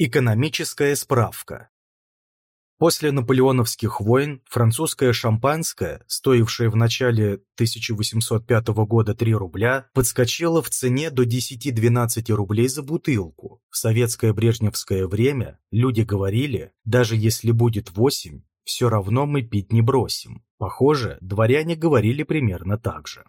Экономическая справка. После наполеоновских войн французское шампанское, стоившее в начале 1805 года 3 рубля, подскочило в цене до 10-12 рублей за бутылку. В советское брежневское время люди говорили, даже если будет 8, все равно мы пить не бросим. Похоже, дворяне говорили примерно так же.